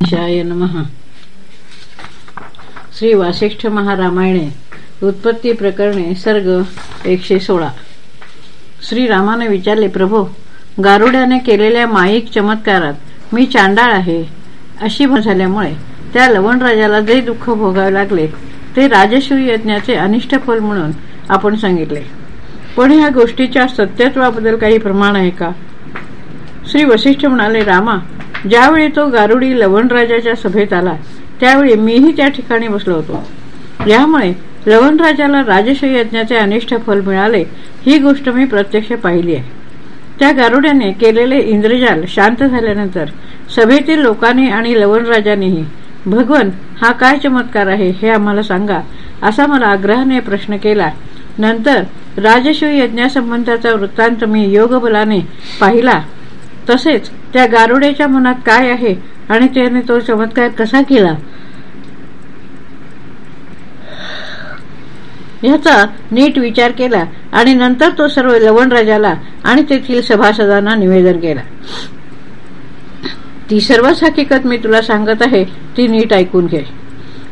Shy नमः. श्री वासिष्ठ महारामायणे उत्पत्ती प्रकरणे सर्ग एकशे सोळा. श्रीरामाने विचारले प्रभो गारुड्याने केलेल्या माईक चमत्कारात मी चांडाळ आहे. अशी झाल्यामुळे त्या लवणराजाला जे दुःख भोगावे लागले ते राजश्री यज्ञाचे अनिष्ट फल म्हणून आपण सांगितले. पण ह्या गोष्टीच्या सत्यत्वाबद्दल काही प्रमाण आहे का? श्री वशिष्ठ म्हणाले रामा ज्यावेळी तो गारुडी लवणराजाच्या सभेत आला त्यावेळी मीही त्या ठिकाणी बसलो होतो. यामुळे लवणराजाला राजशय यज्ञाचे अनिष्ट फल मिळाले ही गोष्ट मी प्रत्यक्ष पाहिली आहे. त्या गारुड्याने केलेले इंद्रजाल शांत झाल्यानंतर सभेतील लोकांनी आणि लवणराजानेही भगवन हा काय चमत्कार आहे हे आम्हाला सांगा असा मला आग्रहाने प्रश्न केला. नंतर राजशिव यज्ञासंबंधाचा वृत्तांत मी योगबलाने पाहिला. तसेच त्या गारुड्याच्या मनात काय आहे आणि त्याने तो चमत्कार कसा केला? याचा नीट विचार केला आणि नंतर तो सर्व लवणराजाला आणि तेथील सभासदांना निवेदन केला. ती सर्वच हकीकत मी तुला सांगत आहे ती नीट ऐकून घे.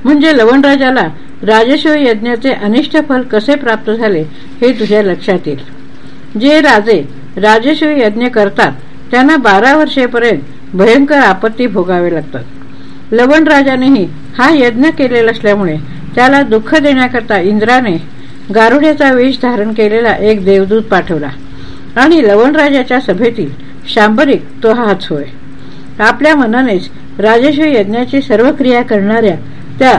म्हणजे लवणराजाला राजस्व यज्ञाचे अनिष्ट फल कसे प्राप्त झाले हे तुझ्या लक्षात येईल. जे राजे राजस्व यज्ञ करतात त्यांना बारा वर्षेपर्यंत भयंकर आपत्ती भोगावे लागतात. लवण राजानेही हा यज्ञ केलेला असल्यामुळे त्याला दुःख देण्याकरता इंद्राने गारुड्याचा वेश धारण केलेला एक देवदूत पाठवला आणि लवणराजाच्या सभेतील शांबरिक तो हाच होय. आपल्या मनानेच राजेश्वर यज्ञाची सर्व क्रिया करणाऱ्या त्या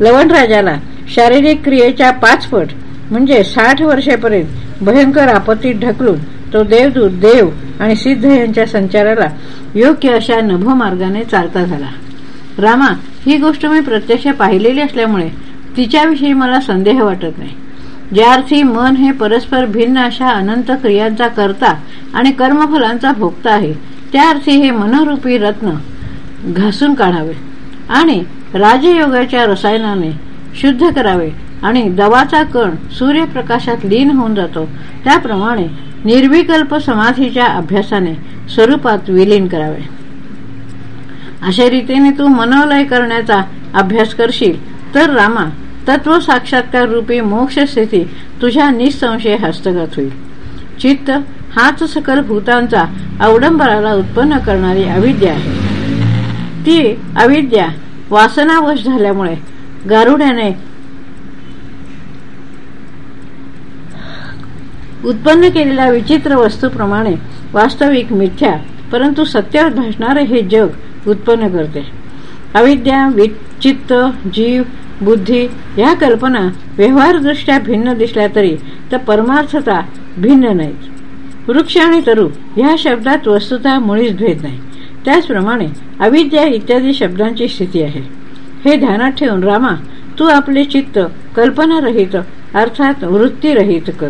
लवणराजाला शारीरिक क्रियेच्या पाच पट म्हणजे साठ वर्षेपर्यंत भयंकर आपत्तीत ढकलून तो देवदूत देव आणि सिद्ध यांच्या संचाराला योग्य अशा नभोमार्गाने चालता झाला. रामा ही गोष्ट मी प्रत्यक्ष पाहिलेली असल्यामुळे तिच्याविषयी मला संदेह वाटत नाही. ज्या अर्थी मन हे परस्पर भिन्न अशा अनंत क्रियांचा करता आणि कर्मफलांचा भोगता आहे त्या अर्थी हे मनोरूपी रत्न घासून काढावे आणि राजयोगाच्या रसायनाने शुद्ध करावे आणि दवाचा कण सूर्यप्रकाशात लीन होऊन जातो. त्याप्रमाणे निर्विकल्प समाधीच्या अभ्यासाने स्वरूपात विलीन करावे. अशा रीतीने तू मनोलय करण्याचा अभ्यास करशील तर रामा तत्व साक्षात्कार रूपी मोक्ष स्थिती तुझ्या निसंशय हस्तगत होईल. चित्त हाच सकल भूतांचा अवडंबराला उत्पन्न करणारी अविद्या आहे. ती अविद्या वासनावश झाल्यामुळे गारुड्याने उत्पन्न केलेल्या विचित्र वस्तूप्रमाणे वास्तविक मिथ्या परंतु सत्यात भासणारे हे जग उत्पन्न करते. अविद्या विचित्त जीव बुद्धी ह्या कल्पना व्यवहारदृष्ट्या भिन्न दिसल्या तरी तर परमार्थता भिन्न नाहीत. वृक्ष आणि तरु ह्या शब्दात वस्तुता मुळीच भेद नाही. त्याचप्रमाणे अविद्या इत्यादी शब्दांची स्थिती आहे. हे ध्यानात ठेवून रामा तू आपले चित्त कल्पनारहित अर्थात वृत्तीरहित कर.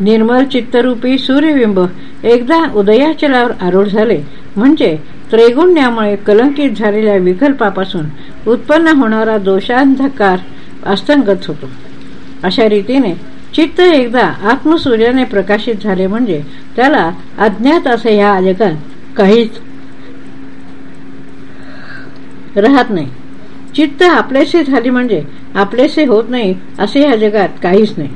निर्मल चित्तरूपी सूर्यबिंब एकदा उदयाचलावर आरूढ झाले. म्हणजे त्रैगुण्यामुळे कलंकित झालेल्या विकल्पापासून उत्पन्न होणारा दोषांधकार अस्तंगत होतो. अशा रीतीने चित्त एकदा आत्मसूर्याने प्रकाशित झाले म्हणजे त्याला अज्ञात असे ह्या जगात काहीच राहत नाही. चित्त आपलेसे झाली म्हणजे आपलेसे होत नाही असे या जगात काहीच नाही.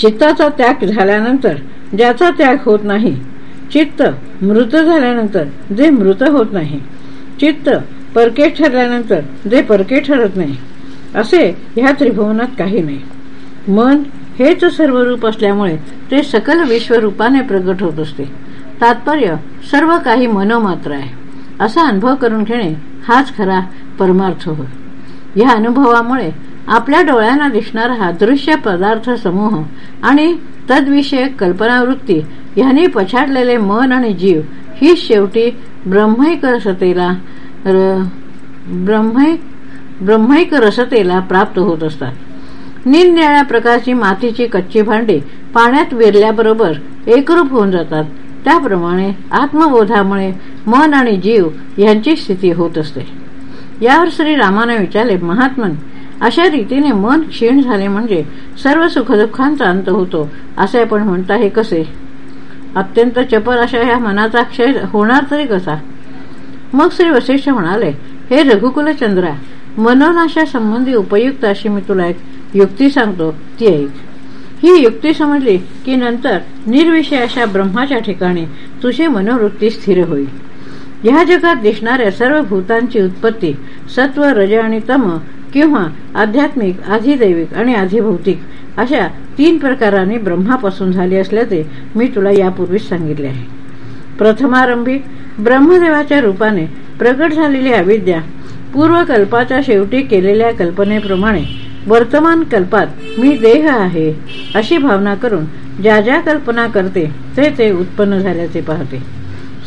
चित्ताचा त्याग झाल्यानंतर ज्याचा त्याग होत नाही चित्त मृत झाल्यानंतर जे मृत होत नाही चित्त परके ठरल्यानंतर जे परके ठरत नाही असे ह्या त्रिभुवनात काही नाही. मन हेच सर्व रूप असल्यामुळे ते सकल विश्वरूपाने प्रगट होत असते. तात्पर्य सर्व काही मनोमात्र आहे. असा अनुभव करून घेणे हाच खरा परमार्थ होय. या अनुभवामुळे आपल्या डोळ्यांना दिसणारा हा दृश्य पदार्थ समूह आणि तद्विषयक कल्पनावृत्ती ह्यांनी पछाडलेले मन आणि जीव ही शेवटी ब्रह्मैकरसतेला रसतेला ब्रह्मैक प्राप्त होत असतात. निरनिळ्या प्रकारची मातीची कच्ची भांडी पाण्यात विरल्याबरोबर एकरूप होऊन जातात. त्याप्रमाणे आत्मबोधामुळे मन आणि जीव यांची स्थिती होत असते. यावर श्री रामाने विचारले महात्मन अशा रीतीने मन क्षीण झाले म्हणजे सर्व सुखदुःखांचा अंत होतो असे आपण म्हणता हे कसे? अत्यंत चपल अशा ह्या मनाचा क्षय होणार तरी कसा? मग श्री वशिष्ठ म्हणाले हे रघुकुलचंद्रा मनोनाशा संबंधी उपयुक्त अशी मी तुला एक युक्ती सांगतो ती ऐक. ही युक्ती समजली की नंतर निर्विषय अशा ब्रह्माच्या ठिकाणी तुझी मनोवृत्ती स्थिर होईल. या जगात दिसणाऱ्या सर्व भूतांची उत्पत्ती सत्व रज आणि तम किंवा आध्यात्मिक आधिदैविक आणि आधिभौतिक अशा तीन प्रकाराने ब्रह्मापासून झाली असल्याचे मी तुला यापूर्वीच सांगितले आहे. प्रथमारंभी ब्रह्मदेवाच्या रूपाने प्रकट झालेली अविद्या पूर्वकल्पाच्या शेवटी केलेल्या कल्पनेप्रमाणे वर्तमान कल्पात मी देह आहे अशी भावना करून ज्या ज्या कल्पना करते ते ते उत्पन्न झाल्याचे पाहते.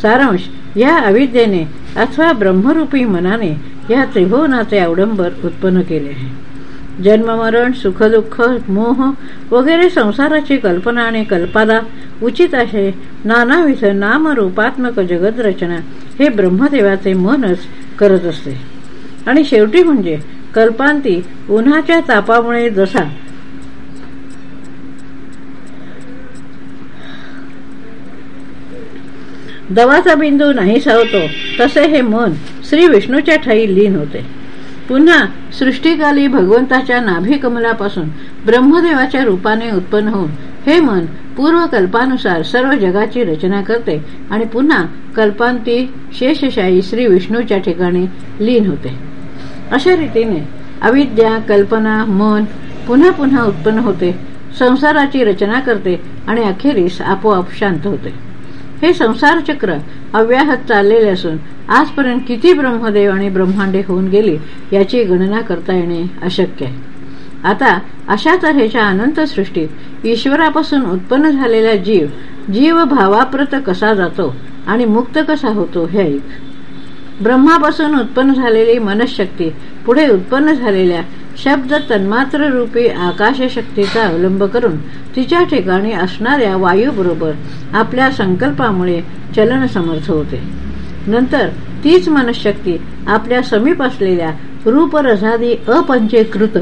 सारांश या अविद्येने अथवा ब्रह्मरूपी मनाने या त्रिभुवनाचे अवडंबर उत्पन्न केले आहे. जन्ममरण सुखदुःख मोह वगैरे संसाराची कल्पना आणि कल्पाला उचित असे नानाविध नामरूपात्मक जगदरचना हे ब्रह्मदेवाचे मनच करत असते. आणि शेवटी म्हणजे कल्पांती उन्हाच्या तापामुळे जसा दवाचा बिंदू नाही सावतो तसे हे मन श्री विष्णूच्या ठाई लीन होते. पुन्हा सृष्टीकाली भगवंताच्या नाभिकमलापासून ब्रह्मदेवाच्या रूपाने उत्पन्न होऊन हे मन पूर्वकल्पानुसार सर्व जगाची रचना करते आणि पुन्हा कल्पांती शेषशाही श्री विष्णूच्या ठिकाणी लीन होते. अशा रीतीने अविद्या कल्पना मन पुन्हा पुन्हा उत्पन्न होते संसाराची रचना करते आणि अखेरीस आपोआप शांत होते. हे संसार चक्र अव्याहत चाललेले असून आजपर्यंत किती ब्रह्मदेव आणि ब्रह्मांडे होऊन गेली याची गणना करता येणे अशक्य आहे. आता अशा तऱ्हेच्या अनंत सृष्टीत ईश्वरापासून उत्पन्न झालेला जीव जीव भावाप्रत कसा जातो आणि मुक्त कसा होतो हे ऐक. ब्रह्मापासून उत्पन्न झालेली मनशक्ती पुढे उत्पन्न झालेल्या शब्द तन्मात्र रूपी आकाशशक्तीचा अवलंब करून तिच्या ठिकाणी असणाऱ्या वायूबरोबर आपल्या संकल्पामुळे चलन समर्थ होते. नंतर तीच मनशक्ती आपल्या समीप असलेल्या रूपरसादी अपंचीकृत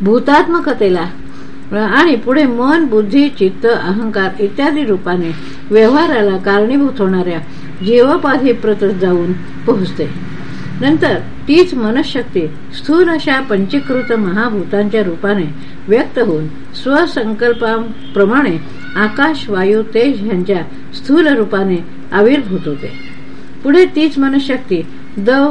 भूतात्मकतेला आणि पुढे मन बुद्धी चित्त अहंकार इत्यादी रूपाने व्यवहाराला कारणीभूत होणाऱ्या जीवोपाधी प्रत जाऊन पोहोचते. नंतर तीच मनशक्ती स्थूल अशा पंचीकृत महाभूतांच्या रूपाने व्यक्त होऊन स्वसंकल्पाप्रमाणे आकाश वायू तेज ह्यांच्या स्थूल रूपाने आविर्भूत होते. पुढे तीच मनशक्ती दव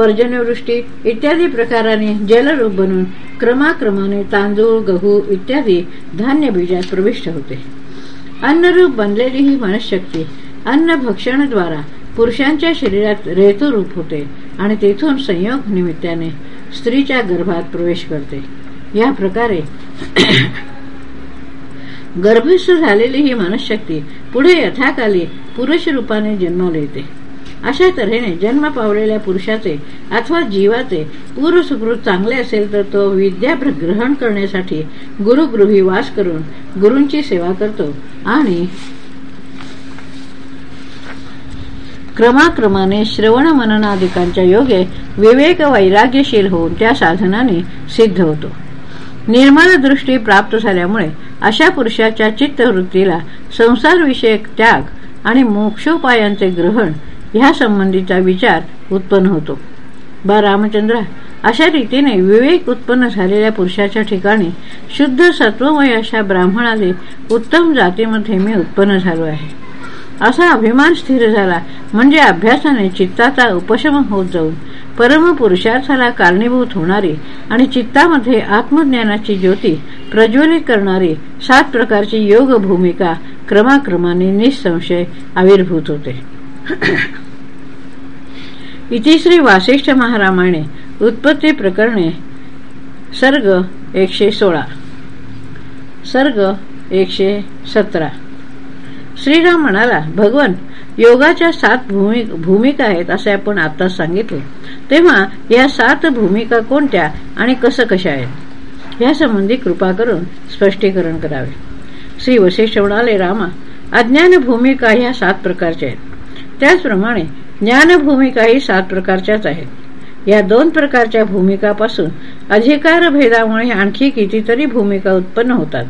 पर्जन्यवृष्टी इत्यादी प्रकाराने जलरूप बनून क्रमाक्रमाने तांदूळ गहू इत्यादी धान्य बीजात प्रविष्ट होते. अन्नरूप बनलेली ही मनशक्ती अन्न भक्षणद्वारा पुरुषांच्या शरीरात रेतुरूप होते आणि तेथून संयोग निमित्ताने स्त्रीच्या गर्भात प्रवेश करते. या प्रकारे गर्भस्थ झालेली ही मनशक्ती पुढे यथाकाली पुरुष रूपाने जन्माला येते. अशा तऱ्हेने जन्म पावलेल्या पुरुषाचे अथवा जीवाचे पूर्वसुकृत चांगले असेल तर तो विद्या ग्रहण करण्यासाठी गुरुगृही वास करून गुरूंची सेवा करतो. आणि क्रमाक्रमाने श्रवण मननादिकांच्या योगे विवेक वैराग्यशील होऊन त्या साधनाने सिद्ध होतो. निर्मल दृष्टी प्राप्त झाल्यामुळे अशा पुरुषाच्या चित्तवृत्तीला संसारविषयक त्याग आणि मोक्षोपायांचे ग्रहण ह्या संबंधीचा विचार उत्पन्न होतो. बा. रामचंद्र अशा रीतीने विवेक उत्पन्न झालेल्या पुरुषाच्या ठिकाणी शुद्ध सत्वमय अशा ब्राह्मणाने उत्तम जातीमध्ये मी उत्पन्न झालो आहे. असा अभिमान स्थिर झाला म्हणजे अभ्यासाने चित्ताचा उपशम होत जाऊन परम पुरुषार्थाला कारणीभूत होणारी आणि चित्तामध्ये आत्मज्ञानाची ज्योती प्रज्वलित करणारी सात प्रकारची योग भूमिका क्रमाक्रमाने निसंशय आविर्भूत होते. इतिश्री वासिष्ठ महारामाने उत्पत्ती प्रकरणे सर्ग एकशे सोळा. सर्ग एकशे सतरा. श्रीराम म्हणाला भगवान योगाच्या सात भूमिका आहेत असे आपण आता सांगितले. तेव्हा या सात भूमिका कोणत्या आणि कसं कशा आहेत? यासंबंधी कृपा करून स्पष्टीकरण करावे. श्री वशिष्ठ म्हणाले रामा अज्ञान भूमिका ह्या सात प्रकारच्या आहेत. त्याचप्रमाणे ज्ञान भूमिकाही सात प्रकारच्याच आहेत. या दोन प्रकारच्या भूमिकापासून अधिकार भेदामुळे आणखी कितीतरी भूमिका उत्पन्न होतात.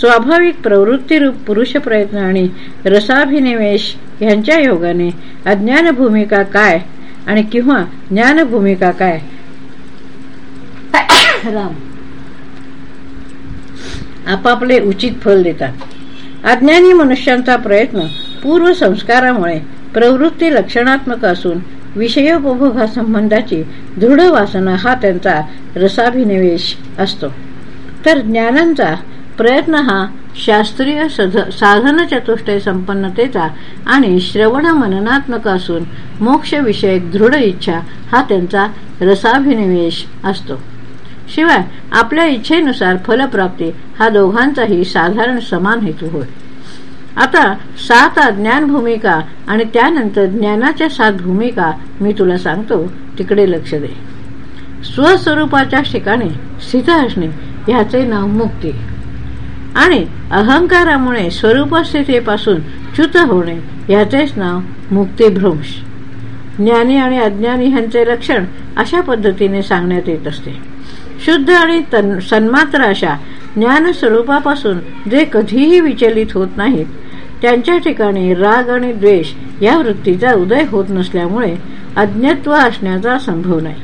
स्वाभाविक प्रवृत्तीरूप पुरुष प्रयत्न आणि रसाभिनिवेश यांच्या योगाने अज्ञान भूमिका काय आणि किंवा ज्ञान भूमिका काय? राम. आपापले उचित फल देतात. अज्ञानी मनुष्यांचा प्रयत्न पूर्व संस्कारामुळे प्रवृत्ती लक्षणात्मक असून विषयोपभोगासंबंधाची दृढ वासना हा त्यांचा रसाभिनिवेश असतो. तर ज्ञानांचा प्रयत्न हा शास्त्रीय साधन चतुष्टय संपन्नतेचा आणि श्रवण मननात्मक असून मोक्षविषयक दृढ इच्छा हा त्यांचा रसाभिनिवेश असतो. शिवाय आपल्या इच्छेनुसार फलप्राप्ती हा दोघांचाही साधारण समान हेतू होय. आता सात ज्ञान भूमिका आणि त्यानंतर ज्ञानाच्या सात भूमिका मी तुला सांगतो तिकडे लक्ष दे. स्वस्वरूपाच्या ठिकाणी स्थित असणे ह्याचे नाव मुक्ती. आणि अहंकारामुळे स्वरूपस्थितीपासून च्युत होणे याचेच नाव मुक्तीभ्रंश. ज्ञानी आणि अज्ञानी ह्यांचे लक्षण अशा पद्धतीने सांगण्यात येत असते. शुद्ध आणि सन्मात्र अशा ज्ञान स्वरूपापासून जे कधीही विचलित होत नाहीत त्यांच्या ठिकाणी राग आणि द्वेष या वृत्तीचा उदय होत नसल्यामुळे अज्ञत्व असण्याचा संभव नाही.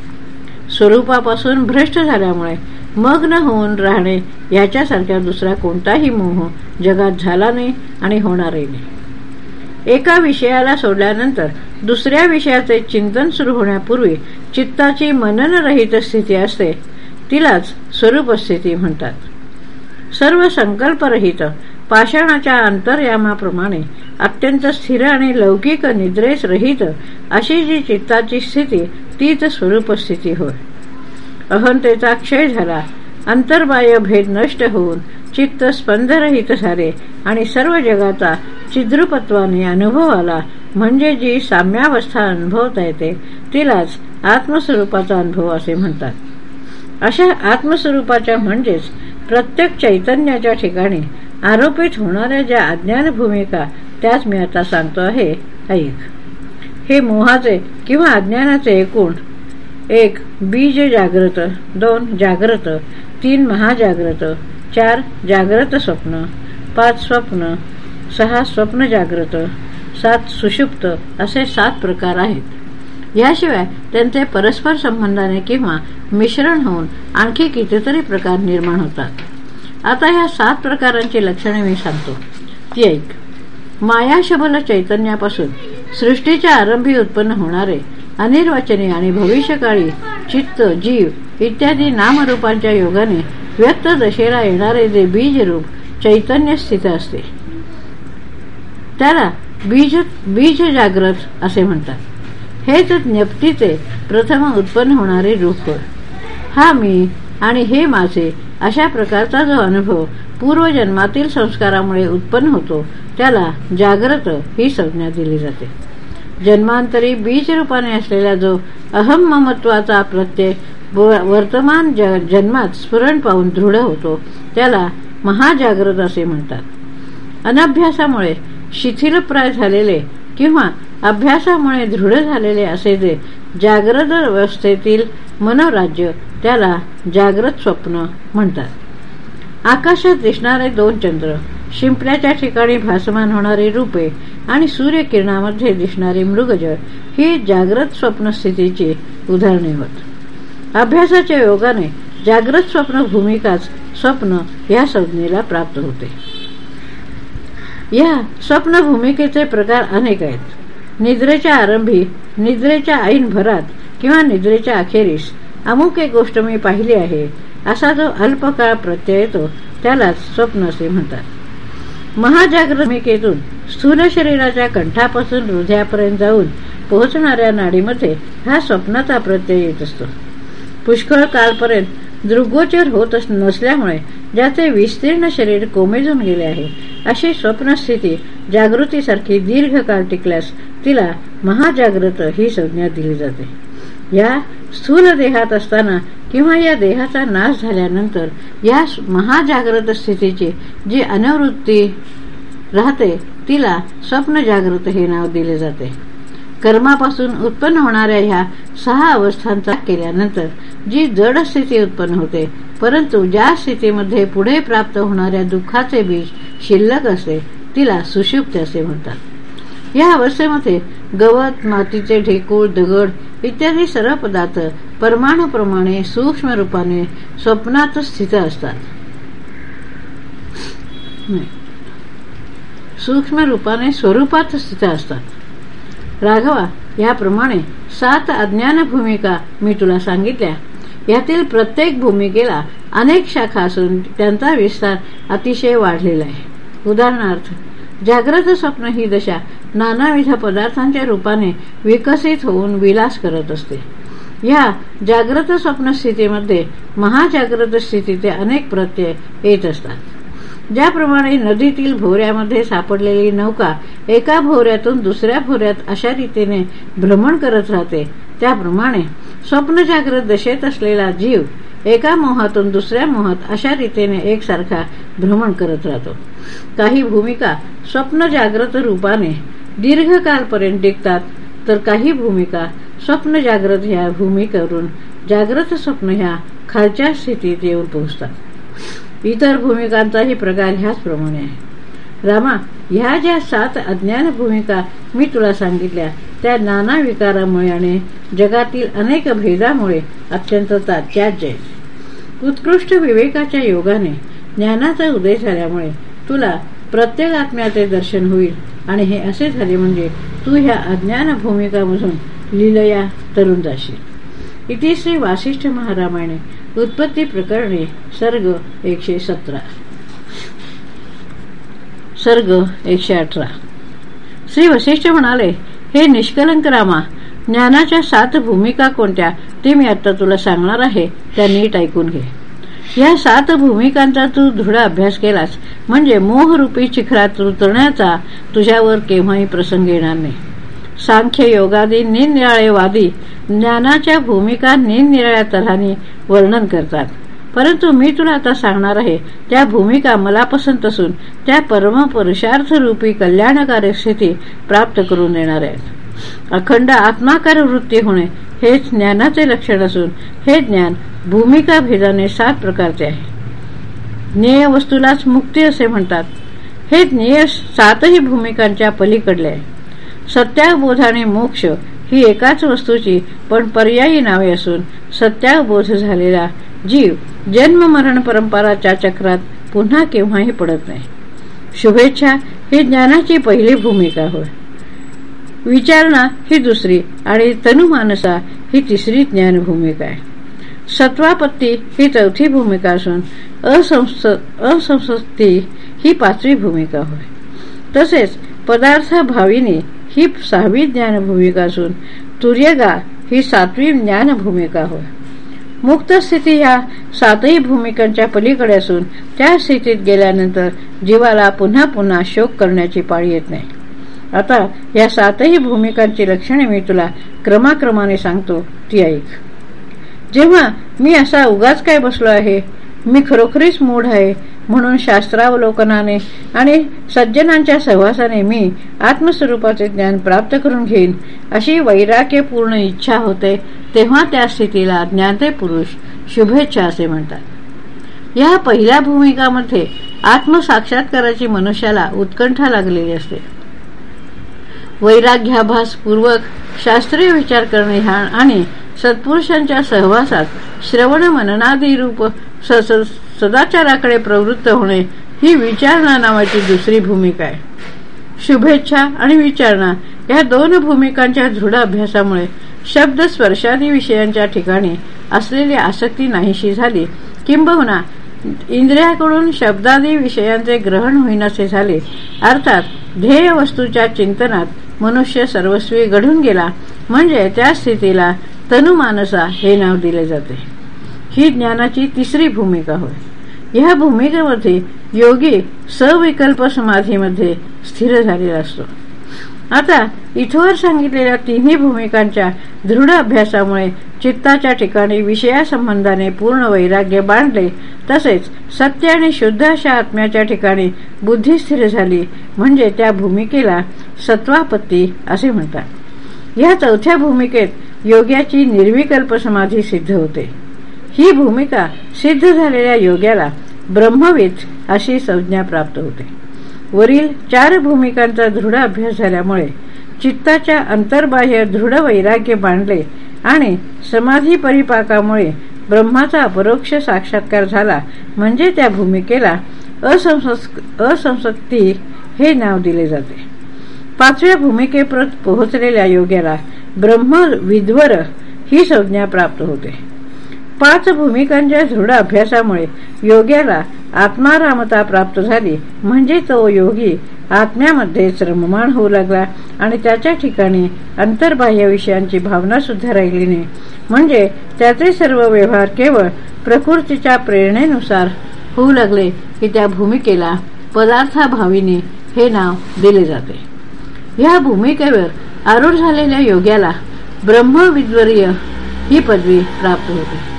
स्वरूपापासून भ्रष्ट झाल्यामुळे मग्न होऊन राहणे याच्यासारख्या दुसरा कोणताही मोह जगात झाला नाही आणि होणारही नाही. एका विषयाला सोडल्यानंतर दुसऱ्या विषयाचे चिंतन सुरू होण्यापूर्वी चित्ताची मननरहित स्थिती असते तिलाच स्वरूपस्थिती म्हणतात. सर्व संकल्परहित पाषाणाच्या अंतर्यामाप्रमाणे अत्यंत स्थिर आणि लौकिक निद्रेस रहित अशी जी चित्ताची स्थिती तीच स्वरूपस्थिती होय. अहंतेचा क्षय झाला अंतर्बाह्य भेद नष्ट होऊन चित्त स्पंदरहित झाले आणि सर्व जगाचा चिद्रुपत्वाने अनुभव आला म्हणजे जी साम्यावस्था अनुभवता येते तिलाच आत्मस्वरूपाचा अनुभव असे म्हणतात. अशा आत्मस्वरूपाच्या म्हणजेच प्रत्येक चैतन्याच्या ठिकाणी आरोपित होणाऱ्या ज्या अज्ञान भूमिका त्याच मी आता सांगतो आहे. ऐक. हे मोहाचे किंवा अज्ञानाचे एकूण. एक बीज जागृत दोन जागृत तीन महाजागृत चार जागृत स्वप्न पाच स्वप्न सहा स्वप्न जाग्रत सात सुषुप्त असे सात प्रकार आहेत. याशिवाय त्यांचे परस्पर संबंधाने किंवा मिश्रण होऊन आणखी कितीतरी प्रकार निर्माण होतात. आता या सात प्रकारांची लक्षणे मी सांगतो. ती ऐक मायाशबल चैतन्यापासून सृष्टीच्या आरंभी उत्पन्न होणारे अनिर्वचनी आणि भविष्यकाळी चित्त जीव इत्यादी नामरूपांच्या योगाने व्यक्त दशेला येणारे जे बीजरूप चैतन्य स्थित असते. त्याला बीज बीज जाग्रत असे म्हणतात. हेच ज्ञप्तीचे प्रथम उत्पन्न होणारे रूप. हा मी आणि हे माझे अशा प्रकारचा जो अनुभव पूर्वजन्मातील संस्कारामुळे उत्पन्न होतो त्याला जागृत ही संज्ञा दिली जाते. जन्मांतरी बीज रूपाने असलेला जो अहम ममत्वाचा प्रत्यय वर्तमान जन्मात स्फुरण पाहून दृढ होतो त्याला महाजागृत असे म्हणतात. अनभ्यासामुळे शिथिलप्राय झालेले किंवा अभ्यासामुळे दृढ झालेले असे जे जागृत अवस्थेतील मनोराज्य त्याला जागृत स्वप्न म्हणतात. आकाशात दिसणारे दोन चंद्र शिंपल्याच्या ठिकाणी भासमान होणारी रूपे आणि सूर्यकिरणामध्ये दिसणारी मृगजळ ही जागृत स्वप्न स्थितीची उदाहरणे होत. अभ्यासाच्या योगाने जागृत स्वप्न भूमिकाच स्वप्न या संज्ञेला प्राप्त होते. या स्वप्न भूमिकेचे प्रकार अनेक आहेत. निद्रेच्या आरंभी निद्रेच्या ऐन भरात किंवा निद्रेच्या अखेरीस अमुक एक गोष्ट मी पाहिली आहे. असा जो अल्पकाळ प्रत्यय येतो त्यालाच स्वप्न असे म्हणतात. महाजागृमिकेतून स्थूल शरीराच्या कंठापासून हृदयापर्यंत जाऊन पोहोचणाऱ्या नाडीमध्ये हा स्वप्नाचा प्रत्यय येत असतो. पुष्कळ कालपर्यंत दृग्गोचर होत नसल्यामुळे ज्याचे विस्तीर्ण शरीर कोमेजून गेले आहे अशी स्वप्नस्थिती जागृतीसारखी दीर्घकाळ टिकल्यास तिला महाजागृत ही संज्ञा दिली जाते. या स्थूल देहात असताना किंवा या देहाचा नाश झाल्यानंतर या महाजागृत स्थितीची जी अनवृत्ती राहते तिला स्वप्न जागृत हे नाव दिले जाते. कर्मापासून उत्पन्न होणाऱ्या ह्या सहा अवस्थांचा केल्यानंतर जी जड स्थिती उत्पन्न होते परंतु ज्या स्थितीमध्ये पुढे प्राप्त होणाऱ्या दुःखाचे बीज शिल्लक असते तिला सुषुप्त असे म्हणतात. या अवस्थेमध्ये गवत मातीचे ढेकूळ दगड इत्यादी सर्व पदार्थ परमाणुप्रमाणे सूक्ष्म रूपाने स्वप्नात स्थित असतात. सूक्ष्म रूपाने स्वरूपात स्थित असतात. राघवा याप्रमाणे सात अज्ञान भूमिका मी तुला सांगितल्या. यातील प्रत्येक भूमिकेला अनेक शाखा असून त्यांचा विस्तार अतिशय वाढलेला आहे. उदाहरणार्थ जाग्रत स्वप्न ही दशा नानाविध पदार्थांच्या रूपाने विकसित होऊन विलास करत असते. या जाग्रत स्वप्न स्थितीमध्ये महाजाग्रत स्थितीचे अनेक प्रत्यय येत असतात. ज्याप्रमाणे नदीतील भोवऱ्यामध्ये सापडलेली नौका एका भोवऱ्यातून दुसऱ्या भोवऱ्यात अशा रीतीने भ्रमण करत राहते. त्याप्रमाणे स्वप्नजागृत दशेत असलेला जीव एका मोहातून दुसऱ्या मोहात अशा रीतीने एकसारखा भ्रमण करत राहतो. काही भूमिका स्वप्न जाग्रत रूपाने दीर्घकालपर्यंत टिकतात तर काही भूमिका स्वप्न जाग्रत ह्या भूमिकेवरून जागृत स्वप्न ह्या खालच्या स्थितीत येऊन पोहोचतात. इतर भूमिकांचाही प्रकार ह्याचप्रमाणे आहे. रामा ह्या ज्या सात अज्ञान भूमिका मी तुला सांगितल्या त्या नाना विकारामुळे आणि जगातील अनेक भेदामुळे अत्यंत तात्याज्य उत्कृष्ट विवेकाच्या योगाने ज्ञानाचा उदय झाल्यामुळे तुला प्रत्येक आत्म्याचे दर्शन होईल. आणि हे असे झाले म्हणजे तू ह्या अज्ञान भूमिकामधून लिलया तरुण जाशील. इति श्री वासिष्ठ महारामाने उत्पत्ती प्रकरणे सर्ग एकशे सतरा. सर्ग एकशे अठरा. श्री वशिष्ठ म्हणाले हे निष्कलंक रामा ज्ञानाच्या सात भूमिका कोणत्या ते मी आता तुला सांगणार आहे. त्या नीट ऐकून घे. या सात भूमिकांचा तू दृढ अभ्यास केलास. म्हणजे मोहरूपी चिखरात उतरण्याचा तुझ्यावर केव्हाही प्रसंग येणार नाही. सांख्य योगादी निरनिराळे वादी ज्ञानाच्या भूमिका निरनिराळ्या तऱ्हाने वर्णन करतात. परंतु मी तुला आता सांगणार आहे त्या भूमिका मला पसंत असून त्या परमपुरुषार्थ रूपी कल्याणकारक स्थिती प्राप्त करून देणार आहेत. अखंड आत्माकार वृत्ती होणे हेच ज्ञानाचे लक्षण असून हे ज्ञान भूमिका भेदाने सात प्रकारचे आहे. ज्ञेय वस्तूलाच मुक्ती असे म्हणतात. हे ज्ञेय सातही भूमिकांच्या पलीकडले आहे. सत्याबोधाने मोक्ष ही एकाच वस्तूची पण पर्यायी नावे असून सत्याबोध झालेला जीव जन्म मरण परंपराच्या चक्रात पुन्हा केव्हाही पडत नाही. शुभेच्छा ही ज्ञानाची पहिली भूमिका होय. विचारणा ही दुसरी आणि तनुमानसा ही तिसरी ज्ञान भूमिका आहे. सत्वापत्ती ही चौथी भूमिका असून असंस्ती ही पाचवी भूमिका होय. तसेच पदार्थाभाविनी ही सहावी ज्ञान भूमिका असून तुर्यगा ही सातवी ज्ञान भूमिका होय. मुक्त स्थिती ह्या सातही भूमिकांच्या पलीकडे असून त्या स्थितीत गेल्यानंतर जीवाला पुन्हा पुन्हा शोक करण्याची पाळी येत नाही. आता या सातही भूमिकांची लक्षणे मी तुला क्रमाक्रमाने सांगतो ती ऐक. जेव्हा मी असा उगाच काय बसलो आहे? मी खरोखरीच मूढ आहे म्हणून शास्त्रावलोकनाने आणि सज्जनांच्या सहवासाने मी आत्मस्वरूपाचे ज्ञान प्राप्त करून घेईन अशी वैराग्यपूर्ण इच्छा होते तेव्हा त्या स्थितीला ज्ञाते पुरुष शुभेच्छा असे म्हणतात. या पहिल्या भूमिकामध्ये आत्मसाक्षात्काराची मनुष्याला उत्कंठा लागलेली असते. वैराग्याभासपूर्वक शास्त्रीय विचार करणे आणि सत्पुरुषांच्या सहवासात श्रवण मननादी रूप सदाचाराकडे प्रवृत्त होणे ही विचारणा नावाची दुसरी भूमिका आहे. शुभेच्छा आणि विचारणा या दोन भूमिकांच्या दृढ अभ्यासामुळे शब्द स्पर्शादी विषयांच्या ठिकाणी असलेली आसक्ती नाहीशी झाली. किंबहुना इंद्रियाकडून शब्दादी विषयांचे ग्रहण होईनासे झाले. अर्थात ध्येय वस्तूच्या चिंतनात मनुष्य सर्वस्वी घडून गेला. म्हणजे त्या स्थितीला तनुमानसा हे नाव दिले जाते. ही ज्ञानाची तिसरी भूमिका होय. या भूमिकेमध्ये योगी सविकल्प समाधीमध्ये स्थिर झालेला असतो. आता इथवर सांगितलेल्या तिन्ही भूमिकांच्या दृढ अभ्यासामुळे चित्ताच्या ठिकाणी विषयासंबंधाने पूर्ण वैराग्य बांधले. तसेच सत्य आणि शुद्ध अशा आत्म्याच्या ठिकाणी बुद्धी स्थिर झाली. म्हणजे त्या भूमिकेला सत्वापत्ती असे म्हणतात. या चौथ्या भूमिकेत योग्याची निर्विकल्प समाधी सिद्ध होते. ही भूमिका सिद्ध झालेल्या योग्याला ब्रह्मविद अशी संज्ञा प्राप्त होते. वरील चार भूमिकांचा दृढ अभ्यास झाल्यामुळे चित्ताच्या अंतर्बाह्य दृढ वैराग्य बांधले आणि समाधी परिपाकामुळे ब्रह्माचा अपरोक्ष साक्षात्कार झाला. म्हणजे त्या भूमिकेला असंसक्ती हे नाव दिले जाते. पाचव्या भूमिकेप्रत पोहोचलेल्या योग्याला ब्रह्मविद्वर ही संज्ञा प्राप्त होते. पाच भूमिकांच्या दृढ अभ्यासामुळे योग्याला आत्मारामता प्राप्त झाली. म्हणजे तो योगी आत्म्यामध्येच रममाण होऊ लागला आणि त्याच्या ठिकाणी अंतर्बाह्य विषयांची भावना सुद्धा राहिली नाही. म्हणजे त्याचे सर्व व्यवहार केवळ प्रकृतीच्या प्रेरणेनुसार होऊ लागले की त्या भूमिकेला पदार्थाभावीने हे नाव दिले जाते. या भूमिकेवर आरूढ झालेल्या योग्याला ब्रह्मविद्वर्य ही पदवी प्राप्त होते.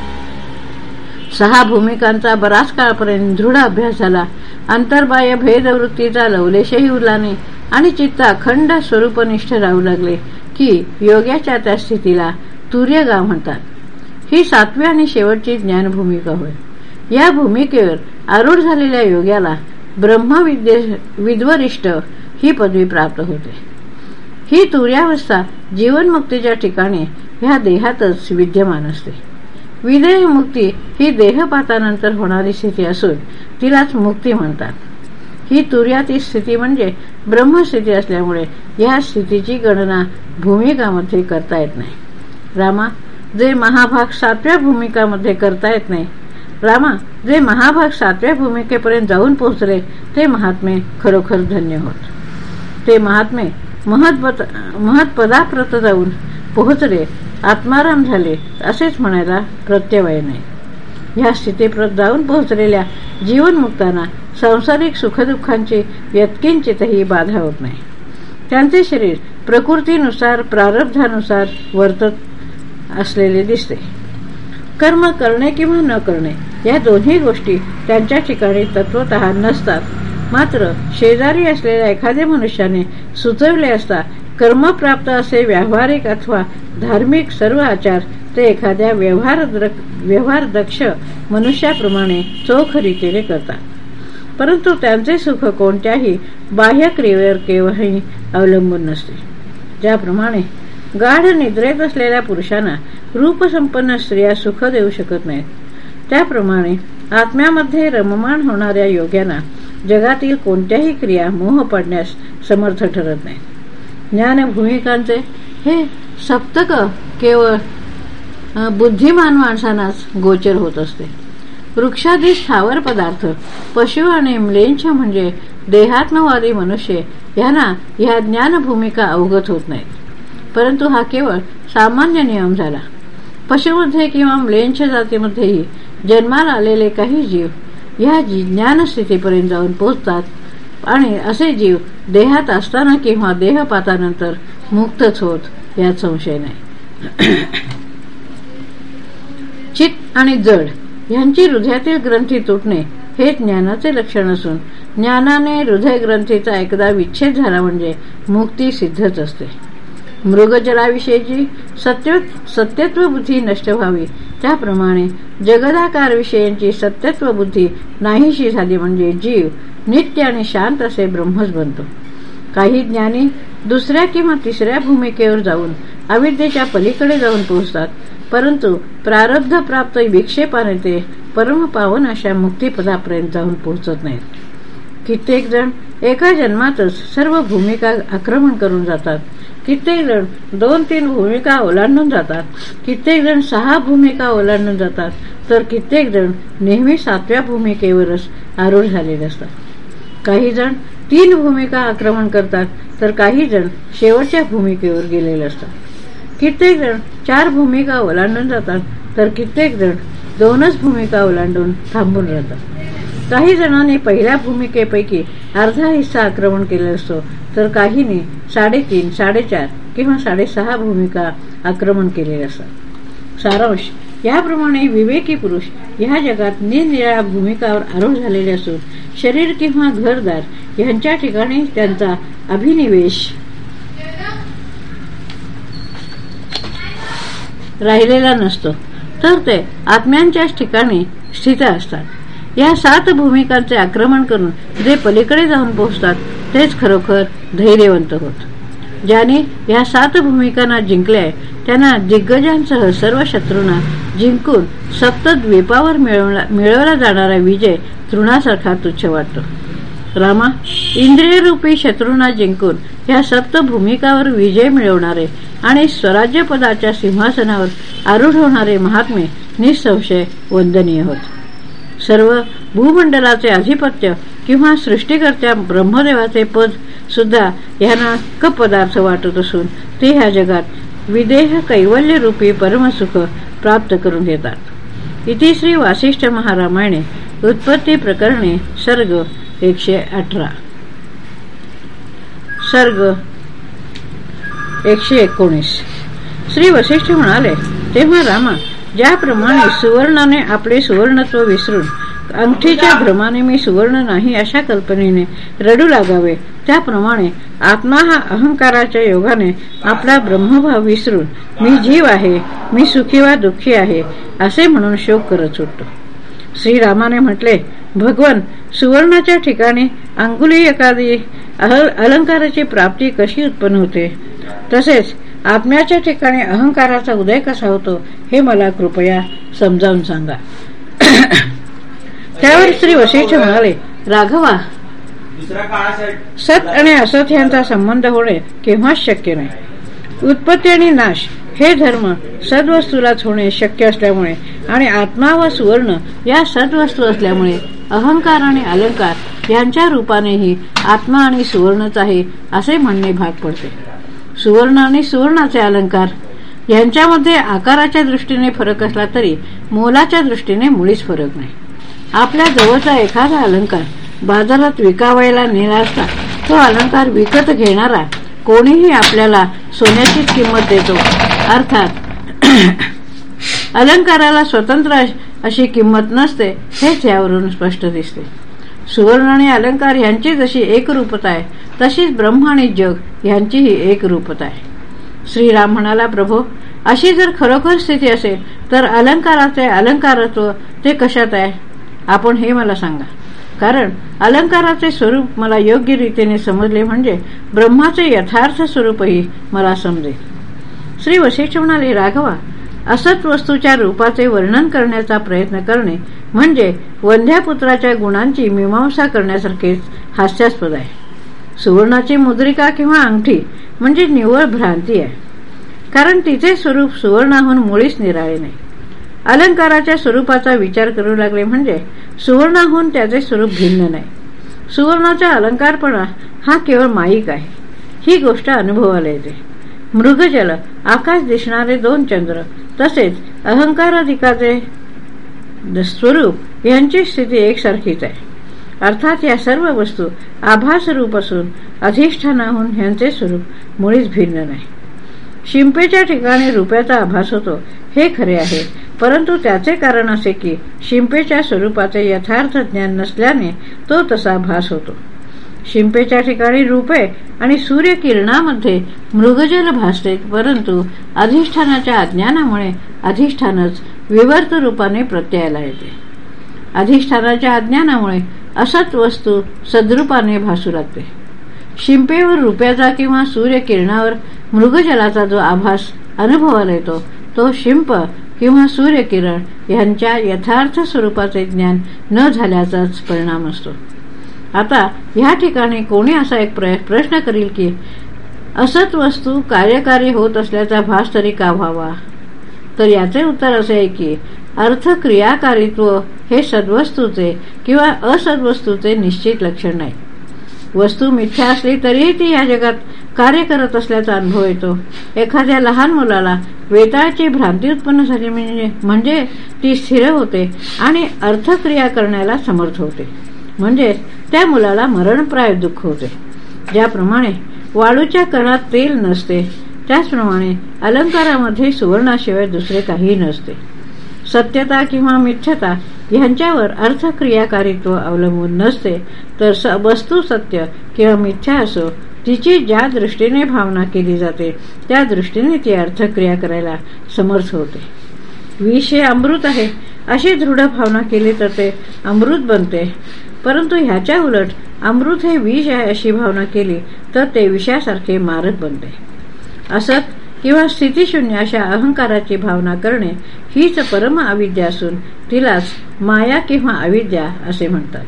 सहा भूमिकांचा बराच काळपर्यंत दृढ अभ्यास झाला. अंतर्बाह्य भेदवृत्तीचा लवलेशही उरलाने आणि चित्त अखंड स्वरूपनिष्ठ राहू लागले की योग्याच्या त्या स्थितीला तुर्यगाव म्हणतात. ही सातवी आणि शेवटची ज्ञानभूमिका होय. या भूमिकेवर आरूढ झालेल्या योग्याला ब्रह्मविद्ये विद्वरिष्ठ ही पदवी प्राप्त होते. ही तुर्यावस्था जीवनमुक्तीच्या ठिकाणी ह्या देहातच विद्यमान असते. विदेह मुक्ती ही देहपातानंतर होणारी स्थिती असून तिलाच मुक्ती म्हणतात. ही तुर्याती स्थिती म्हणजे ब्रह्मस्थिती असल्यामुळे या स्थितीची गणना भूमिकामध्ये करता येत नाही. रामा जे महाभाग सातव्या भूमिकामध्ये करता येत नाही. रामा जे महाभाग सातव्या भूमिकेपर्यंत जाऊन पोहोचले ते महात्मे खरोखर धन्य होत. ते महात्मे महत्पद महत्पदाप्रत जाऊन पोहोचले आत्माराम झाले. असेच म्हणायला प्रत्यवय नाही. ह्या स्थितीप्रत जाऊन पोहोचलेल्या जीवनमुक्तांना सांसारिक सुखदुःखांची व्यत्किंचितही बाधा होत नाही. त्यांचे शरीर प्रकृतीनुसार प्रारब्धानुसार वर्तत असलेले दिसते. कर्म करणे किंवा न करणे या दोन्ही गोष्टी त्यांच्या ठिकाणी तत्वत नसतात. मात्र शेजारी असलेल्या एखाद्या मनुष्याने सुचवले असता कर्मप्राप्त असे व्यावहारिक अथवा धार्मिक सर्व आचार ते एखाद्या व्यवहार व्यवहार दक्ष मनुष्याप्रमाणे चोख रीतीने करतात. परंतु त्यांचे सुख कोणत्याही बाह्य क्रियेवर केव्हाही अवलंबून नसते. ज्याप्रमाणे गाढ निद्रेत असलेल्या पुरुषांना रूपसंपन्न स्त्रिया सुख देऊ शकत नाहीत. त्याप्रमाणे आत्म्यामध्ये रममाण होणाऱ्या योग्यांना जगातील कोणत्याही क्रिया मोह पडण्यास समर्थ ठरत नाही ज्ञान भूमिकांचे हे सप्तक केवळ बुद्धिमान माणसांनाच गोचर होत असते. वृक्षादी स्थावर पदार्थ पशु आणि म्लेंछ म्हणजे देहात्मवादी मनुष्य यांना ह्या ज्ञान भूमिका अवगत होत नाहीत. परंतु हा केवळ सामान्य नियम झाला. पशुमध्ये किंवा म्लेंछ जातीमध्येही जन्माला आलेले काही जीव ह्या ज्ञानस्थितीपर्यंत जाऊन पोहोचतात आणि असे जीव देहात असताना किंवा देहपातानंतर मुक्तच होत यात संशय नाही. चित आणि जड यांची हृदयातील ग्रंथी तुटणे हे ज्ञानाचे लक्षण असून ज्ञानाने हृदय ग्रंथीचा एकदा विच्छेद झाला म्हणजे मुक्ती सिद्धच असते. मृगजलाविषयीची सत्य सत्यत्व बुद्धी नष्ट व्हावी त्याप्रमाणे जगदाकार विषयांची सत्यत्व बुद्धी नाहीशी झाली म्हणजे जीव नित्य आणि शांत असे ब्रह्मच बनतो. काही ज्ञानी दुसऱ्या किंवा तिसऱ्या भूमिकेवर जाऊन अविद्येच्या पलीकडे जाऊन पोहोचतात परंतु प्रारब्ध प्राप्त विक्षेपाने ते परमपावन अशा मुक्तीपदापर्यंत जाऊन पोहोचत नाहीत. कित्येक जण एका जन्मातच सर्व भूमिका आक्रमण करून जातात. कित्येक जण दोन तीन भूमिका ओलांडून जातात. कित्येक जण सहा भूमिका ओलांडून जातात. तर कित्येक जण नेहमी सातव्या भूमिकेवरच आरूढ झालेले असतात. काही जण तीन भूमिका आक्रमण करतात तर काही जण शेवटच्या भूमिकेवर गेलेले असतात. कित्येक जण चार भूमिका ओलांडून जातात तर कित्येक जण दोनच भूमिका ओलांडून थांबून राहतात. काही जणांनी पहिल्या भूमिकेपैकी अर्धा हिस्सा आक्रमण केला असतो तर काहींनी साडेतीन साडेचार किंवा साडेसहा भूमिका आक्रमण केलेले असतात. सारांश याप्रमाणे विवेकी पुरुष या जगात निरनिराळ्या भूमिकावर आरोप झालेले असून शरीर किंवा घरदार यांच्या ठिकाणी त्यांचा अभिनिवेश राहिलेला नसतो तर ते आत्म्यांच्याच ठिकाणी स्थित असतात. या सात भूमिकांचे आक्रमण करून जे पलीकडे जाऊन पोहोचतात तेच खरोखर धैर्यवंत होत. ज्याने या सात भूमिकांना जिंकले त्यांना दिग्गजांसह सर्व शत्रूंना जिंकून सप्त द्वीपावर मिळवला जाणारा विजय तृणासारखा तुच्छ वाटतो. रामा इंद्रियरूपी शत्रूंना जिंकून ह्या सप्त भूमिकावर विजय मिळवणारे आणि स्वराज्य पदाच्या सिंहासनावर आरूढ होणारे महात्मे निसंशय वंदनीय होत. सर्व भूमंडलाचे आधिपत्य किंवा सृष्टीकर्त्या ब्रह्मदेवाचे पद सुद्धा ह्यांना कपदार्थ वाटत असून ते ह्या जगात विदेह कैवल्य रूपी परमसुख प्राप्त करून घेतात. इति श्री वासिष्ठ महारामायणे उत्पत्ती प्रकरणे सर्ग एकशे अठरा. सर्ग एकशे एकोणीस. श्री वशिष्ठ म्हणाले तेव्हा रामा ज्याप्रमाणे सुवर्णाने आपले सुवर्णत्व विसरून अंगठीच्या भ्रमाने मी सुवर्ण नाही अशा कल्पनेने रडू लागावे. त्याप्रमाणे आत्मा हा अहंकाराच्या योगाने आपला ब्रह्मभाव विसरून मी जीव आहे मी सुखी वा दुःखी आहे असे म्हणून शोक करत सुटतो. श्रीरामाने म्हटले भगवन सुवर्णाच्या ठिकाणी अंगुली एखादी अलंकाराची प्राप्ती कशी उत्पन्न होते? तसेच आत्म्याच्या ठिकाणी अहंकाराचा उदय कसा होतो हे मला कृपया समजावून सांगा. त्यावर श्री वशिष्ठ म्हणाले राघवा सत आणि असत यांचा संबंध होणे केव्हाच शक्य नाही. उत्पत्ती आणि नाश हे धर्म सद्वस्तूलाच होणे शक्य असल्यामुळे आणि आत्मा व सुवर्ण या सद्वस्तू असल्यामुळे अहंकार आणि अलंकार यांच्या रूपानेही आत्मा आणि सुवर्णच आहे असे म्हणणे भाग पडते. सुवर्ण आणि सुवर्णाचे अलंकार. यांच्यामध्ये आकाराच्या दृष्टीने फरक असला तरी मोलाच्या दृष्टीने मुळीच फरक नाही. आपल्या जवळचा एखादा अलंकार बाजारात विकावायला नेला असता तो अलंकार विकत घेणारा कोणीही आपल्याला सोन्याचीच किंमत देतो. अर्थात अलंकाराला स्वतंत्र अशी किंमत नसते हेच यावरून स्पष्ट दिसते. सुवर्ण आणि अलंकार यांची जशी एकरूपता आहे तशीच ब्रह्म आणि जग यांचीही एकरूपता आहे. श्रीराम म्हणाला प्रभो अशी जर खरोखर स्थिती असेल तर अलंकाराचे अलंकारत्व ते कशात आहे? आपण हे मला सांगा. कारण अलंकाराचे स्वरूप मला योग्य रीतीने समजले म्हणजे ब्रह्माचे यथार्थ स्वरूपही मला समजेल श्री वशिष्ठ म्हणाले राघवा असत वस्तूच्या रूपाचे वर्णन करण्याचा प्रयत्न करणे म्हणजे वंध्यापुत्राच्या गुणांची मीमांसा करण्यासारखेच हास्यास्पद आहे. सुवर्णाची मुद्रिका किंवा अंगठी म्हणजे निव्वळ भ्रांती आहे. कारण तिचे स्वरूप सुवर्णाहून मुळीच निराळे नाही. अलंकाराच्या स्वरूपाचा विचार करू लागले म्हणजे सुवर्णाहून त्याचे स्वरूप भिन्न नाही. सुवर्णाचा अलंकारपणा हा केवळ माईक आहे. ही गोष्ट अनुभवाला येते. मृगजल आकाश दिसणारे दोन चंद्र तसेच अहंकाराधिकाचे स्वरूप यांची स्थिती एकसारखीच आहे. अर्थात या सर्व वस्तू आभास रूप असून अधिष्ठानाहून ह्यांचे स्वरूप मुळीच भिन्न नाही. शिंपेच्या ठिकाणी रुपयाचा आभास होतो हे खरे आहे. परंतु त्याचे कारण असे की शिंपेच्या स्वरूपाचे यथार्थ ज्ञान नसल्याने तो तसा भास होतो. शिंपेच्या ठिकाणी रुपे आणि सूर्यकिरणामध्ये मृगजल भासते परंतु अधिष्ठानाच्या अज्ञानामुळे अधिष्ठानच विवर्त रूपाने प्रत्ययाला येते. अधिष्ठानाच्या अज्ञानामुळे असत वस्तू सद्रूपाने भासू लागते. शिंपेवर रुपयाचा किंवा सूर्यकिरणावर मृगजलाचा जो आभास अनुभवाला येतो तो शिंप किंवा सूर्यकिरण यांच्या यथार्थ स्वरूपाचे ज्ञान न झाल्याचाच परिणाम असतो. आता ह्या ठिकाणी कोणी असा एक प्रश्न करील की असत वस्तू कार्यकारी होत असल्याचा भास तरी का व्हावा? तर याचे उत्तर असे आहे की अर्थ क्रियाकारित्व हे सद्वस्तूचे किंवा असद्वस्तूचे निश्चित लक्षण नाही. वस्तू मिथ्या असली तरीही ती या जगात कार्य करत असल्याचा अनुभव येतो. एखाद्या लहान मुलाला वेताळची भ्रांती उत्पन्न झाली म्हणजे म्हणजे ती स्थिर होते आणि अर्थक्रिया करण्याला समर्थ होते. म्हणजे त्या मुलाला मरणप्राय दुःख होते. ज्याप्रमाणे वाळूच्या कणात तेल नसते त्याचप्रमाणे अलंकारामध्ये सुवर्णाशिवाय दुसरे काही नसते. सत्यता किंवा मिथ्यता ह्यांच्यावर अर्थक्रियाकारित्व अवलंबून नसते. तर वस्तू सत्य किंवा मिथ्या असो तिची ज्या दृष्टीने भावना केली जाते त्या दृष्टीने ती अर्थक्रिया करायला समर्थ होते. विष हे अमृत आहे. अशी दृढ भावना केली तर ते अमृत बनते. परंतु ह्याच्या उलट अमृत हे विष आहे अशी भावना केली तर ते विषासारखे मारक बनते. असत किंवा स्थितीशून्य अशा अहंकाराची भावना करणे हीच परम अविद्या असून तिलाच माया किंवा अविद्या असे म्हणतात.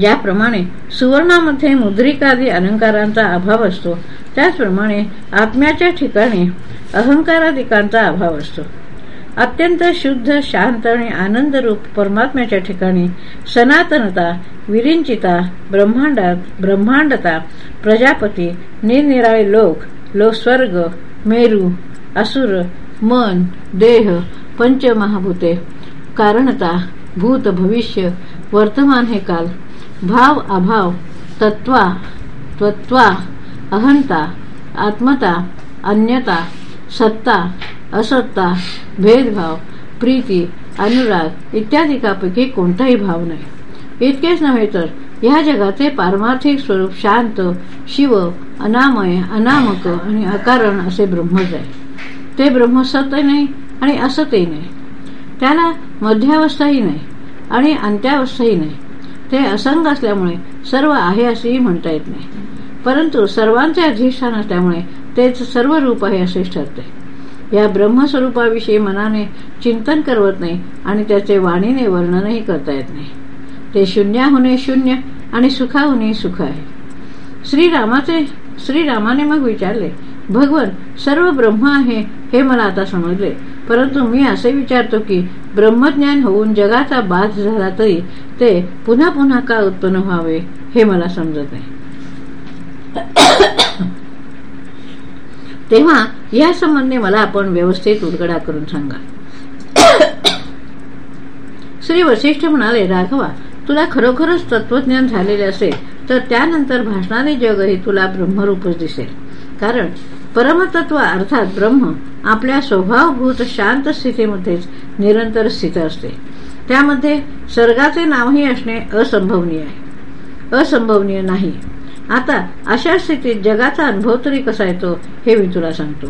ज्याप्रमाणे सुवर्णामध्ये मुद्रिकादी अलंकारांचा अभाव असतो त्याचप्रमाणे आत्म्याच्या ठिकाणी अहंकारादिकांचा अभाव असतो. अत्यंत शुद्ध शांत आणि आनंदरूप परमात्म्याच्या ठिकाणी सनातनता विरिंचिता ब्रह्मांडात ब्रह्मांडता प्रजापती निरनिराळे लोक लो स्वर्ग मेरू असुर मन देह पंचमहाभूते. कारणता भूत भविष्य वर्तमान हे काल. भाव अभाव तत्वा त्वत्वा अहंता आत्मता अन्यता सत्ता असत्ता भेदभाव प्रीती अनुराग इत्यादिकापैकी कोणताही भाव नाही. इतकेच नव्हे तर या जगाचे पारमार्थिक स्वरूप शांत शिव अनामय अनामक आणि अकारण असे ब्रह्मच आहे. ते ब्रह्म नाही आणि असतही नाही. त्याला मध्यावस्थाही नाही आणि अंत्यावस्थाही नाही. ते असंग असल्यामुळे सर्व आहे असेही म्हणता येत नाही. परंतु सर्वांचे अधिष्ठान असल्यामुळे तेच सर्व रूप आहे असे ठरते. या ब्रह्मस्वरूपाविषयी मनाने चिंतन करवत नाही आणि त्याचे वाणीने वर्णनही करता येत नाही. ते शून्याहुने शून्य आणि सुखाहूनही सुख आहे. श्रीरामाचे श्रीरामाने मग विचारले भगवन सर्व ब्रह्म आहे हे मला आता समजले. परंतु मी असे विचारतो की ब्रह्मज्ञान होऊन जगाचा बाध झाला तरी ते पुन्हा पुन्हा का उत्पन्न व्हावे हे मला समजत नाही. तेव्हा या संबंधी मला आपण व्यवस्थित उलगडा करून सांगा. श्री वशिष्ठ म्हणाले राघवा तुला खरोखरच तत्वज्ञान झालेले असेल तर त्यानंतर भाषणारे जगही तुला ब्रह्मरूपच दिसेल. कारण परमतत्व अर्थात ब्रह्म आपल्या स्वभावभूत शांत स्थितीमध्येच निरंतर स्थित असते. त्यामध्ये सर्गाचे नावही असणे असंभवनीय आहे. असंभवनीय नाही. आता अशा स्थितीत जगाचा अनुभव तरी कसा येतो हे मी तुला सांगतो.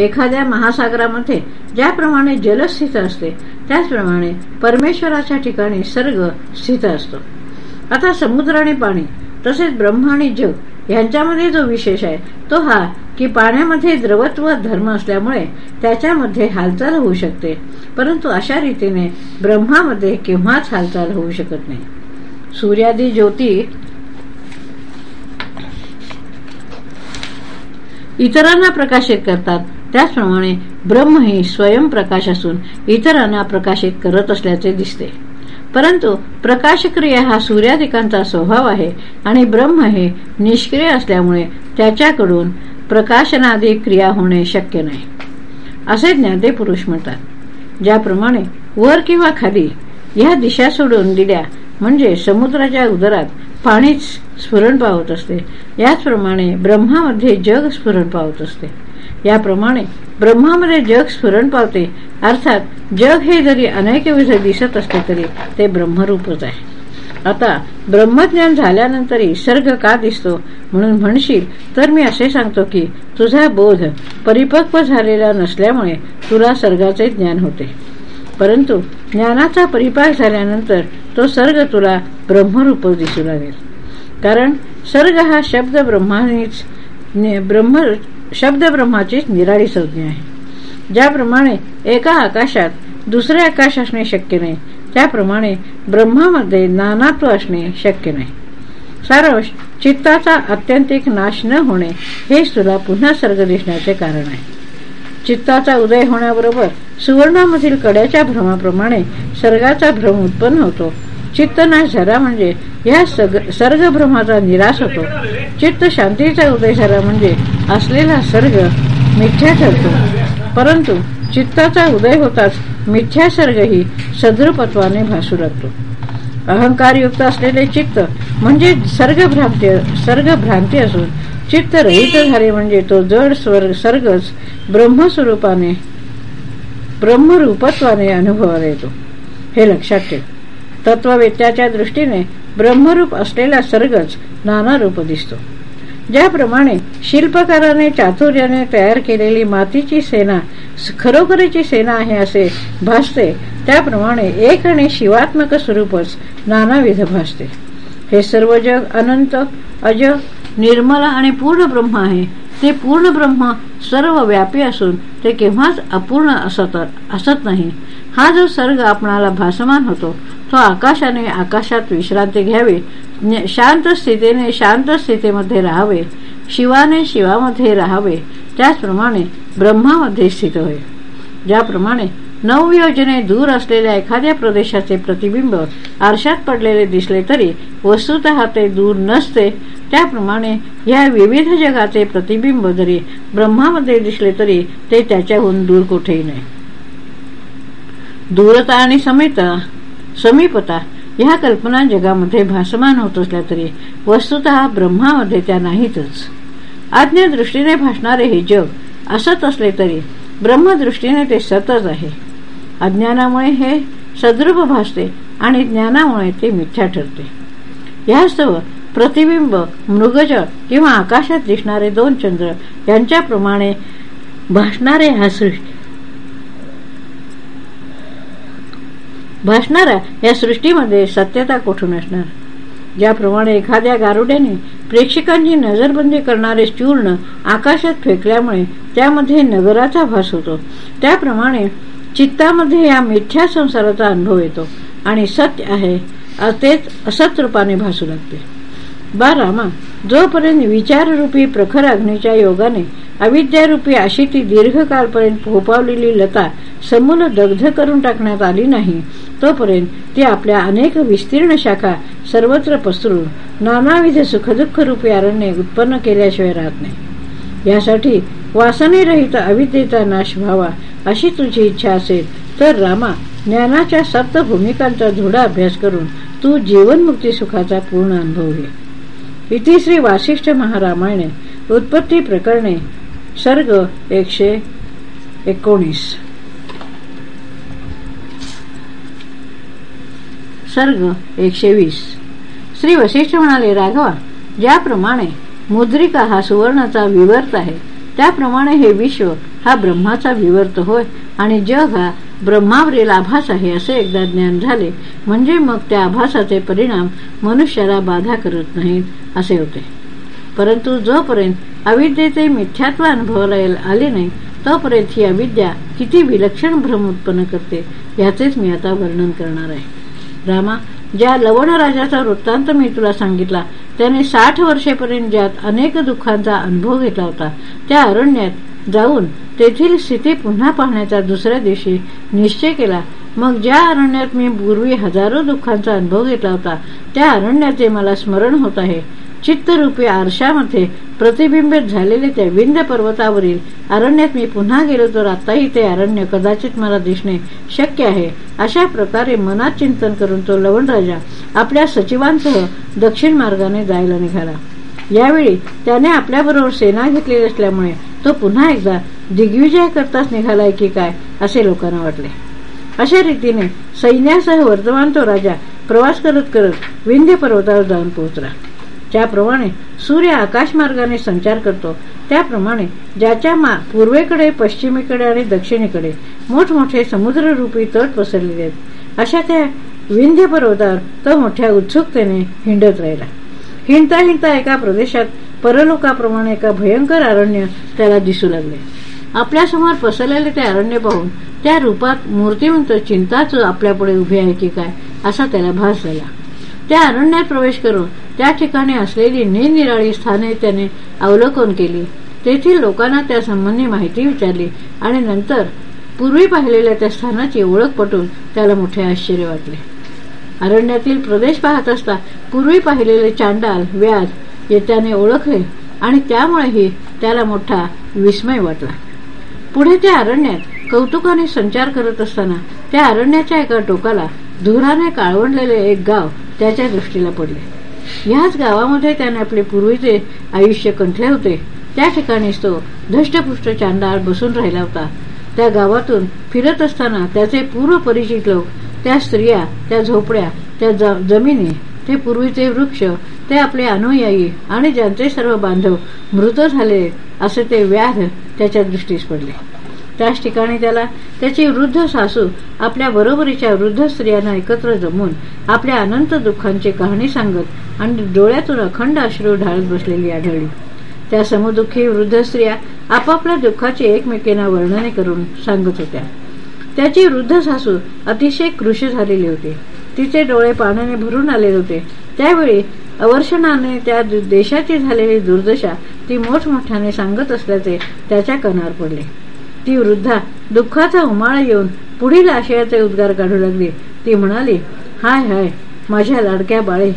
एखाद्या महासागरामध्ये ज्याप्रमाणे जलस्थित असते त्याचप्रमाणे परमेश्वराच्या ठिकाणी सर्ग स्थित असतो. आता समुद्र आणि पाणी तसेच ब्रह्म आणि जग यांच्यामध्ये जो विशेष आहे तो हा की पाण्यामध्ये द्रवत्व धर्म असल्यामुळे त्याच्यामध्ये हालचाल होऊ शकते. परंतु अशा रीतीने ब्रह्मामध्ये केव्हाच हालचाल होऊ शकत नाही. सूर्यादी ज्योती इतरांना प्रकाशित करतात. त्याचप्रमाणे ब्रह्म ही स्वयंप्रकाश असून इतरांना प्रकाशित करत असल्याचे दिसते. परंतु प्रकाशक्रिया हा सूर्यादिकांचा स्वभाव आहे आणि ब्रह्म हे निष्क्रिय असल्यामुळे त्याच्याकडून प्रकाशनादी क्रिया होणे शक्य नाही. असे ज्ञाते पुरुष म्हणतात. ज्याप्रमाणे वर किंवा खाली या दिशा सोडून दिल्या म्हणजे समुद्राच्या उदरात पाणीच स्फुरण पावत असते. याचप्रमाणे ब्रह्मामध्ये जग स्फुरण पावत असते. याप्रमाणे ब्रह्मामध्ये जग स्फुरण पावते. अर्थात जग हे जरी अनेक विध दिसत असले तरी ते ब्रह्मरूपच आहे. आता ब्रह्मज्ञान झाल्यानंतरही सर्ग का दिसतो? म्हणून म्हणशील तर मी असे सांगतो की तुझा बोध परिपक्व झालेला नसल्यामुळे तुला सर्गाचे ज्ञान होते. परंतु ज्ञानाचा परिपाक झाल्यानंतर तो सर्ग तुला ब्रह्मरूप दिसू लागेल. कारण सर्ग हा शब्द ब्रह्मानेच ब्रह्म शब्द ब्रह्माचीच निराळी संज्ञा आहे. ज्याप्रमाणे एका आकाशात दुसरे आकाश असणे शक्य नाही त्याप्रमाणे ब्रह्मामध्ये नानात्व असणे शक्य नाही. सारांश चित्ताचा अत्यंतिक नाश न होणे हेच तुला पुन्हा सर्ग दिसण्याचे कारण आहे. चित्ताचा उदय होण्याबरोबर सुवर्णामधील कड्याच्या भ्रमाप्रमाणे सर्गाचा भ्रम उत्पन्न होतो. चित्तनाश झाला म्हणजे या सर्ग भ्रमाचा निराश होतो. चित्त शांतीचा उदय झाला म्हणजे असलेला सर्ग मिथ्या ठरतो. परंतु चित्ताचा उदय होताच मिथ्या सर्गही सदृपत्वाने भासू लागतो अहंकारयुक्त असलेले चित्त म्हणजे सर्गभ्रांती सर्गभ्रांती असून चित्त रहित झाले म्हणजे तो जड स्वर्ग सर्गच ब्रह्मस्वरूपाने ब्रह्मरूपत्वाने अनुभवाला येतो. हे लक्षात ठेव. तत्ववेत्याच्या दृष्टीने ब्रह्मरूप असलेला सर्गच नाना रूप दिसतो. ज्याप्रमाणे शिल्पकाराने चातुर्याने तयार केलेली मातीची सेना खरोखरीची सेना आहे असे भासते त्याप्रमाणे एक आणि शिवात्मक स्वरूपच नानाविध भासते. हे सर्व जग अनंत अज निर्मल आणि पूर्ण ब्रह्म आहे. ते पूर्ण ब्रह्म सर्व व्यापी असून ते केव्हाच अपूर्ण असत असत नाही. हा जो सर्ग आपणाला भासमान होतो तो आकाशाने आकाशात विश्रांती घ्यावी शांत स्थितीने शांत स्थितीमध्ये राहावे शिवाने शिवामध्ये राहावे त्याचप्रमाणे ब्रह्मामध्ये स्थित होय. ज्याप्रमाणे नऊ योजने दूर असलेल्या एखाद्या प्रदेशाचे प्रतिबिंब आरशात पडलेले दिसले तरी वस्तुत ते दूर नसते. त्याप्रमाणे या विविध जगाचे प्रतिबिंब जरी ब्रह्मामध्ये दिसले तरी ते त्याच्याहून दूर कुठेही नाही. दूरता आणि समिता समीपता ह्या कल्पना जगामध्ये भासमान होत असल्या तरी वस्तुत ब्रह्मामध्ये त्या नाहीतच. आज्ञादृष्टीने भासणारे हे जग असत असले तरी ब्रह्मदृष्टीने ते सतच आहे. अज्ञानामुळे हे सदृभ भासते आणि ज्ञानामुळे ते मिथ्या ठरते. यास्तव प्रतिबिंब मृगजळ किंवा आकाशात दिसणारे दोन चंद्र यांच्याप्रमाणे भासणारे हा सृष्टी भासणारा या सृष्टीमध्ये सत्यता कोठून असणार? ज्याप्रमाणे एखाद्या गारुड्याने प्रेक्षकांची नजरबंदी करणारे चूर्ण आकाशात फेकल्यामुळे त्यामध्ये नगराचा भास होतो. त्याप्रमाणे चित्तामध्ये या मिथ्या संसाराचा अनुभव येतो आणि सत्य आहे तेच असत रूपाने भासू लागते. बा रामा जोपर्यंत विचाररूपी प्रखर अग्नीच्या योगाने अविद्यारूपी अशी ती दीर्घकाळपर्यंत फोपावलेली लता समूल दग्ध करून टाकण्यात आली नाही तोपर्यंत ती आपल्या अनेक विस्तीर्ण शाखा सर्वत्र पसरून नानाविध सुखदुःख रूपी अरण्ये उत्पन्न केल्याशिवाय राहत नाही. यासाठी वासनेरहित अविद्येचा नाश व्हावा अशी तुझी इच्छा असेल तर रामा ज्ञानाच्या सप्त भूमिकांचा धुडा अभ्यास करून तू जीवनमुक्ती सुखाचा पूर्ण अनुभव घे. इति श्री वासिष्ठ महारामायणे उत्पत्ती प्रकरणे सर्ग एकशे एकोणीस. सर्ग एकशे वीस. श्री वशिष्ठ म्हणाले राघवा ज्याप्रमाणे मुद्रिका हा सुवर्णाचा विवर्त आहे त्याप्रमाणे हे विश्व हा ब्रह्माचा विवर्त होय आणि जग हा ब्रह्मावरील आभास आहे असे एकदा ज्ञान झाले. म्हणजे मग त्या आभासाचे परिणाम मनुष्याला बाधा करत नाहीत असे होते. परंतु जोपर्यंत अविद्येचे मिथ्यात्व अनुभवाला आले नाही तोपर्यंत ही अविद्या किती विलक्षण भ्रम उत्पन्न करते याचेच मी आता वर्णन करणार आहे. रामा ज्या लवणराजाचा वृत्तांत मी तुला सांगितला त्याने साठ वर्षेपर्यंत ज्यात अनेक दुःखांचा अनुभव घेतला होता त्या अरण्यात जाऊन तेथील स्थिती पुन्हा पाहण्याचा दुसऱ्या दिवशी निश्चय केला. मग ज्या अरण्यात मी पूर्वी हजारो दुःखांचा अनुभव घेतला होता त्या अरण्याचे मला स्मरण होत आहे. चित्तरूपी आरशामध्ये प्रतिबिंबित झालेले त्या विंध्य पर्वतावरील अरण्यात मी पुन्हा गेलो तर आताही ते अरण्य कदाचित मला दिसणे शक्य आहे. अशा प्रकारे मनात चिंतन करून तो लवण राजा आपल्या सचिवांसह दक्षिण मार्गाने जायला निघाला. यावेळी त्याने आपल्याबरोबर सेना घेतलेली असल्यामुळे तो पुन्हा एकदा दिग्विजय करताच निघालाय की काय असे लोकांना वाटले. अशा रीतीने सैन्यासह वर्तमान तो राजा प्रवास करत करत विंध्य पर्वतावर जाऊन पोहोचला. ज्याप्रमाणे सूर्य आकाश मार्गाने संचार करतो त्याप्रमाणे ज्याच्या पूर्वेकडे पश्चिमेकडे आणि दक्षिणेकडे मोठमोठे समुद्ररूपी तट पसरलेले आहेत अशा त्या विंध्य पर्वतावर तो मोठ्या उत्सुकतेने हिंडत राहिला. हिंडता हिंडता एका प्रदेशात परलोकाप्रमाणे एका भयंकर अरण्य त्याला दिसू लागले. आपल्यासमोर पसरलेले ते अरण्य पाहून त्या रूपात मूर्तिवंत चिंताच आपल्यापुढे उभे आहे की काय असा त्याला भास झाला. त्या अरण्यात प्रवेश करून त्या ठिकाणी असलेली निरनिराळी स्थाने त्याने अवलोकन केली. तेथील लोकांना त्यासंबंधी माहिती विचारली आणि नंतर पूर्वी पाहिलेल्या त्या स्थानाची ओळख पटून त्याला मोठे आश्चर्य वाटले. अरण्यातील प्रदेश पाहत असता पूर्वी पाहिलेले चांडाल व्याज येत्याने ओळखले आणि त्यामुळेही त्याला मोठा विस्मय वाटला. पुढे त्या अरण्यात कौतुकाने संचार करत असताना त्या अरण्याच्या एका टोकाला धुराने काळवंडलेले एक गाव त्याच्या दृष्टीला पडले. याच गावामध्ये त्याने आपले पूर्वीचे आयुष्य कंठले होते. त्या ठिकाणीच तो धष्टपुष्ट चांदाळ बसून राहिला होता. त्या गावातून फिरत असताना त्याचे पूर्व परिचित लोक त्या स्त्रिया त्या झोपड्या त्या जमिनी ते पूर्वीचे वृक्ष ते आपले अनुयायी आणि ज्यांचे सर्व बांधव मृत झाले असे ते व्याध त्याच्या दृष्टीस पडले. त्याच ठिकाणी त्याला त्याची वृद्ध सासू आपल्या बरोबरीच्या वृद्ध स्त्रियांना एकत्र जमून आपल्या अनंत दुःखांची कहाणी सांगत आणि डोळ्यातून अखंड अश्रू ढाळत बसलेली आढळली. त्या समदुःखी वृद्ध स्त्रिया आपापल्या दुःखाची एकमेकींना वर्णने करून सांगत होत्या. त्याची वृद्ध सासू अतिशय कृषी झालेली होती. तिचे डोळे पाण्याने भरून आलेले होते. त्यावेळी अवर्षणाने त्या देशाची झालेली दुर्दशा ती मोठमोठ्याने सांगत असल्याचे त्याच्या कनार पडले. ती वृद्धा दुःखाचा उमाळ येऊन पुढील आशयाचे उद्गार काढू लागली. ती म्हणाली हाय हाय माझ्या लाडक्या बाळे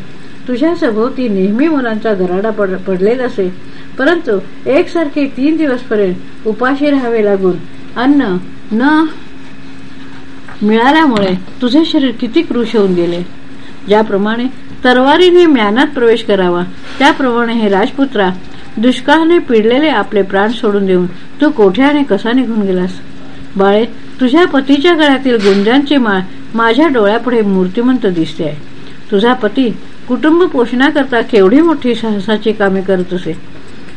तुझ्या सभोवती नेहमी मुलांचा गराडा पड पडलेला असे. परंतु एकसारखे तीन दिवसपर्यंत उपाशी राहावे लागून अन्न न मिळाल्यामुळे तुझे शरीर किती कृष होऊन गेले. ज्याप्रमाणे तरवारीने म्यानात प्रवेश करावा त्याप्रमाणे हे राजपुत्रा दुष्काळाने पिडलेले आपले प्राण सोडून देऊन तू कोठ्याने कसा निघून गेलास? बाळे तुझ्या पतीच्या गळ्यातील गुंजांची माळ माझ्या डोळ्यापुढे मूर्तिमंत दिसते आहे. तुझा पती कुटुंब पोषणाकरता केवढी मोठी साहसाची कामे करत असे.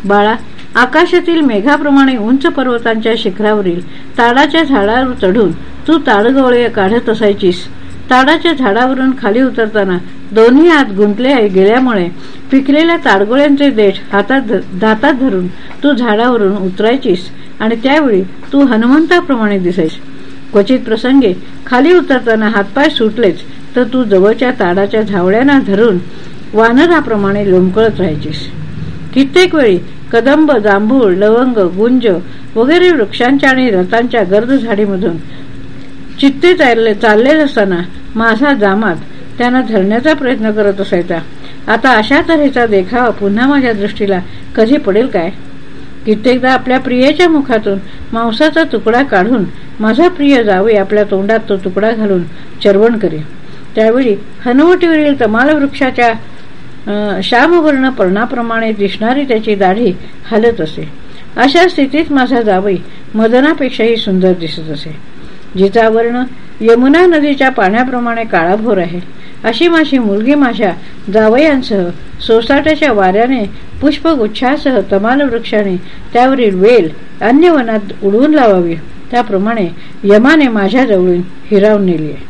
बाळा आकाशातील मेघाप्रमाणे उंच पर्वतांच्या शिखरावरील ताडाच्या झाडावर चढून तू ताडगोळे काढत असायचीस. ताडाच्या झाडावरून खाली उतरताना दोन्ही हात गुंतले गेल्यामुळे पिकलेल्या ताडगोळ्यांचे देठ हातात दातात धरून तू झाडावरून उतरायचीस आणि त्यावेळी तू हनुमंताप्रमाणे दिसायस. क्वचित प्रसंगे खाली उतरताना हातपाय सुटलेच तर तू जवळच्या ताडाच्या झावळ्यांना धरून वानराप्रमाणे लोंबकळत राहायचीस. कित्येक वेळी कदंब जांभूळ लवंग गुंज वगैरे वृक्षांच्या आणि रथांच्या गर्द झाडीमधून चित्ते चालले चालले असताना माझा जामात त्यांना धरण्याचा प्रयत्न करत असायचा. आता अशा तऱ्हेचा देखावा पुन्हा माझ्या दृष्टीला कधी पडेल काय? कित्येकदा आपल्या प्रियेच्या मुखातून मांसाचा तुकडा काढून माझा प्रिय जावे आपल्या तोंडात तो तुकडा घालून चरवण करे त्यावेळी हनुवटीवरील तमाल वृक्षाच्या श्यामवर्ण पर्णाप्रमाणे दिसणारी त्याची दाढी हलत असे. अशा स्थितीत माझा जावई मदनापेक्षाही सुंदर दिसत असे. जिचा वर्ण यमुना नदीच्या पाण्याप्रमाणे काळाभोर आहे. अशी माझी मुलगी माझ्या जावयांसह सोसाट्याच्या वाऱ्याने पुष्पगुच्छासह तमाल वृक्षाने त्यावरील वेल अन्य वनात उडवून लावावी. त्याप्रमाणे यमाने माझ्या जवळून हिरावून नेली आहे.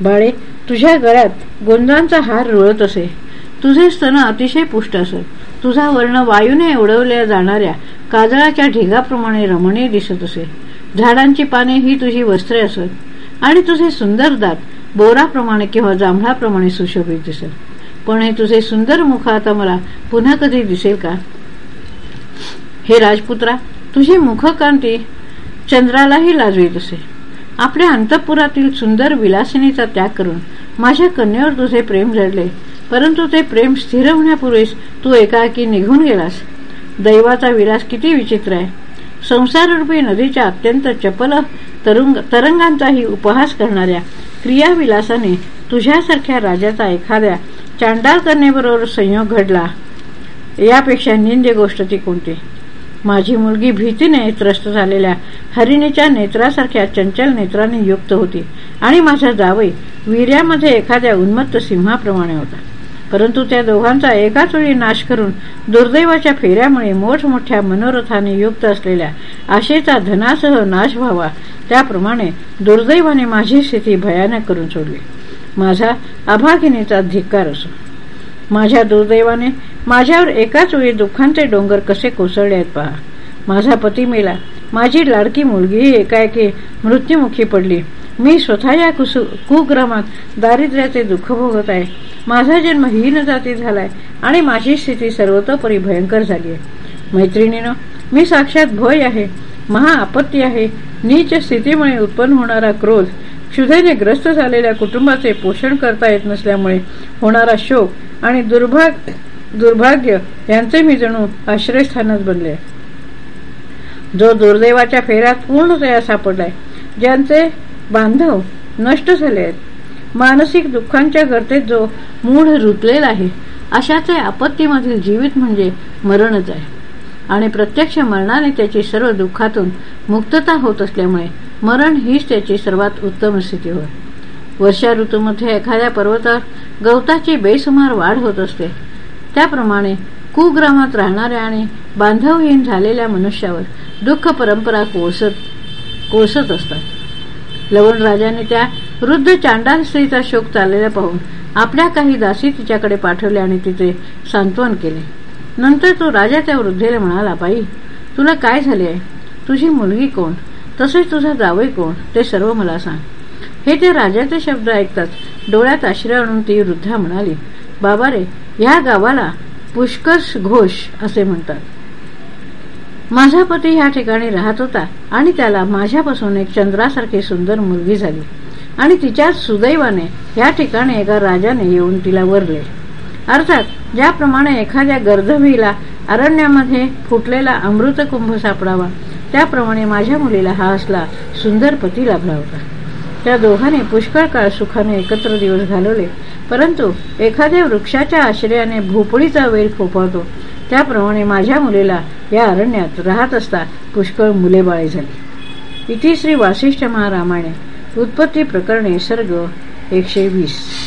बाळे तुझ्या गळ्यात गोंदांचा हार रुळत असे. तुझे स्तन अतिशय पुष्ट असत तुझा वर्ण वायूने उडवल्या जाणाऱ्या काजळाच्या ढिगाप्रमाणे रमणीय दिसत असे झाडांची पाने ही तुझी वस्त्रे असत आणि तुझे सुंदर दात बोराप्रमाणे किंवा जांभळाप्रमाणे सुशोभित दिसत. पण हे तुझे सुंदर मुख आता मला पुन्हा कधी दिसेल का? हे राजपुत्रा तुझी मुखकांती चंद्रालाही लाजवीत असे आपल्या अंतपुरातील सुंदर विलासिनीचा त्याग करून माझ्या कन्यावर तुझे प्रेम जडले परंतु ते प्रेम स्थिर होण्यापूर्वीच तू एकाएकी निघून गेलास. दैवाचा विलास किती विचित्र आहे. संसाररूपी नदीच्या अत्यंत चपल तरुंग तरंगांचाही उपहास करणाऱ्या क्रियाविलासाने तुझ्यासारख्या राजाचा एखाद्या चांडाल कन्येबरोबर संयोग घडला. यापेक्षा निंद्य गोष्ट ती कोणती? माझी मुलगी भीतीने त्रस्त झालेल्या हरिणीच्या नेत्रासारख्या चंचल नेत्राने युक्त होती आणि माझा जावई वीर्यामध्ये एखाद्या उन्मत्त सिंहाप्रमाणे होता. परंतु त्या दोघांचा एकाच वेळी नाश करून दुर्दैवाच्या फेऱ्यामुळे मोठमोठ्या मनोरथाने युक्त असलेल्या आशेचा धनासह नाश व्हावा. त्याप्रमाणे दुर्दैवाने माझी स्थिती भयानक करून सोडली. माझा अभागिनीचा धिक्कार असो. माझ्या दुर्दैवाने माझ्यावर एकाच वेळी दुःखांचे डोंगर कसे कोसळले आहेत पहा. माझा पती मेला. माझी लाडकी मुलगीही एकाएकी मृत्युमुखी पडली. मी स्वतः या कुसु कुग्रामात दारिद्र्याचे दुःख भोगत आहे. माझा जन्म हीन जाती झालाय आणि माझी स्थिती सर्वतोपरी भयंकर झाली आहे. मैत्रिणीनं मी साक्षात भय आहे महा आपत्ती आहे. नीच स्थितीमुळे उत्पन्न होणारा क्रोध क्षुधेने ग्रस्त झालेल्या कुटुंबाचे पोषण करता येत नसल्यामुळे होणारा शोक आणि दुर्भाग्य दुर्भाग्य यांचे मी जणू आश्रयस्थानच बनले जो दुर्दैवाच्या फेऱ्यात पूर्णतया सापडलाय ज्यांचे बांधव नष्ट झाले आहेत. मानसिक दुःखांच्या गर्तेत जो मूढ रुतलेला आहे अशाचे आपत्तीमधील जीवित म्हणजे मरणच आहे. आणि प्रत्यक्ष मरणाने त्याची सर्व दुःखातून मुक्तता होत असल्यामुळे मरण हीच त्याची सर्वात उत्तम स्थिती होय. वर्षा ऋतूमध्ये एखाद्या पर्वतावर गवताची बेसुमार वाढ होत असते. त्याप्रमाणे कुग्रामात राहणाऱ्या आणि बांधवहीन झालेल्या मनुष्यावर दुःख परंपरा कोसत कोसत असतात. लवण राजाने त्या वृद्ध चांडाल स्त्रीचा शोक चाललेला पाहून आपल्या काही दासी तिच्याकडे पाठवले आणि तिचे सांत्वन केले. नंतर तो राजा त्या वृद्धेला म्हणाला बाई तुला काय झाले आहे? तुझी मुलगी कोण? तसेच तुझा जावई कोण? ते सर्व मला सांग. हे ते राजाचे शब्द ऐकतात डोळ्यात आश्रय आणून ती वृद्धा म्हणाली बाबा रे ह्या गावाला पुष्कर्ष घोष असे म्हणतात. माझा पती ह्या ठिकाणी राहत होता आणि त्याला माझ्यापासून एक चंद्रासारखी सुंदर मुलगी झाली. आणि तिच्या सुदैवाने ह्या ठिकाणी एका राजाने येऊन तिला वरले. अर्थात ज्याप्रमाणे एखाद्या गर्दभीला अरण्यामध्ये फुटलेला अमृत कुंभ सापडावा त्याप्रमाणे माझ्या मुलीला हा असला सुंदर पती लाभला होता. त्या दोघांनी पुष्कळ काळ सुखाने एकत्र दिवस घालवले परंतु एखाद्या वृक्षाच्या आश्रयाने भोपळीचा वेल फोफावतो त्याप्रमाणे माझ्या मुलीला या अरण्यात राहत असता पुष्कळ मुले बाळे झाली. इथे श्री वासिष्ठ महारामाने उत्पत्ती प्रकरणे सर्ग एकशे वीस.